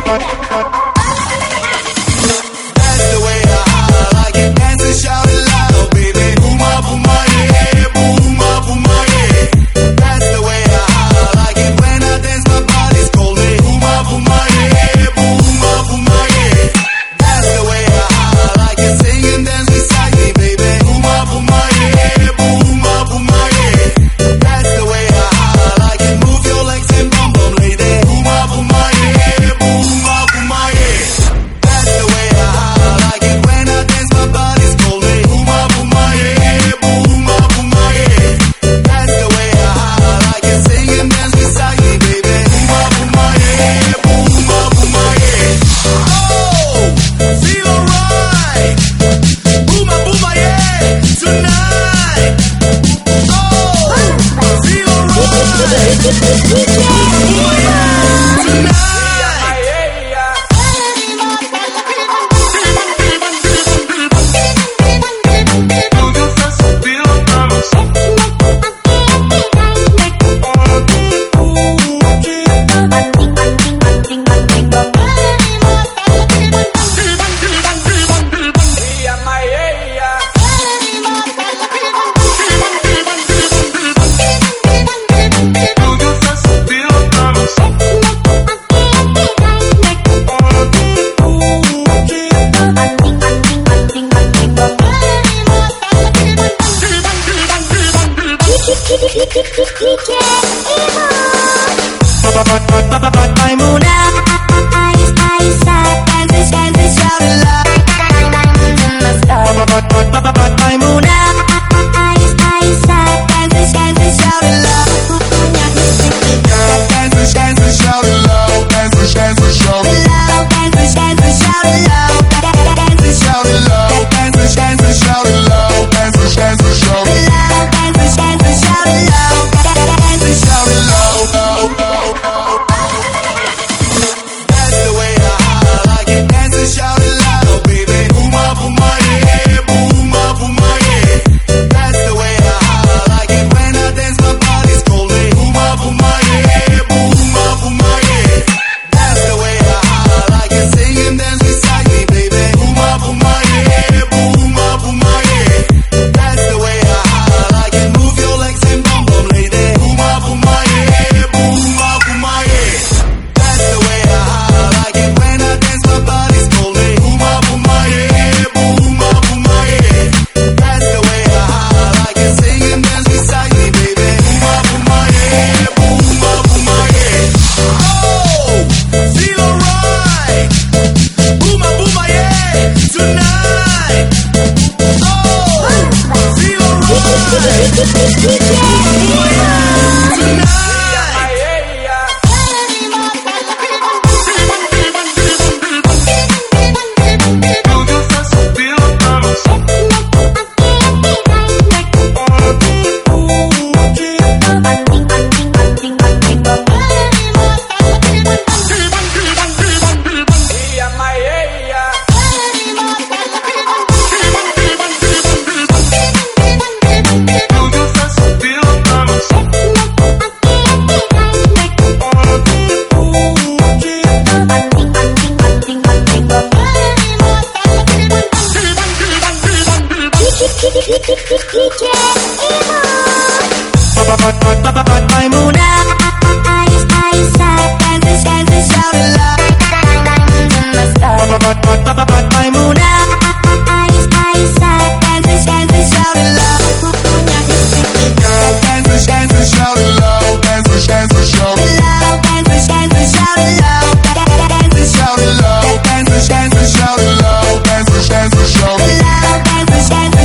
cut, cut, cut. DJ. Maymuna, ice, ice, ice, and the sky is out alive. Hey, a hey, hey, hey. Show. Love, dance, dance, show.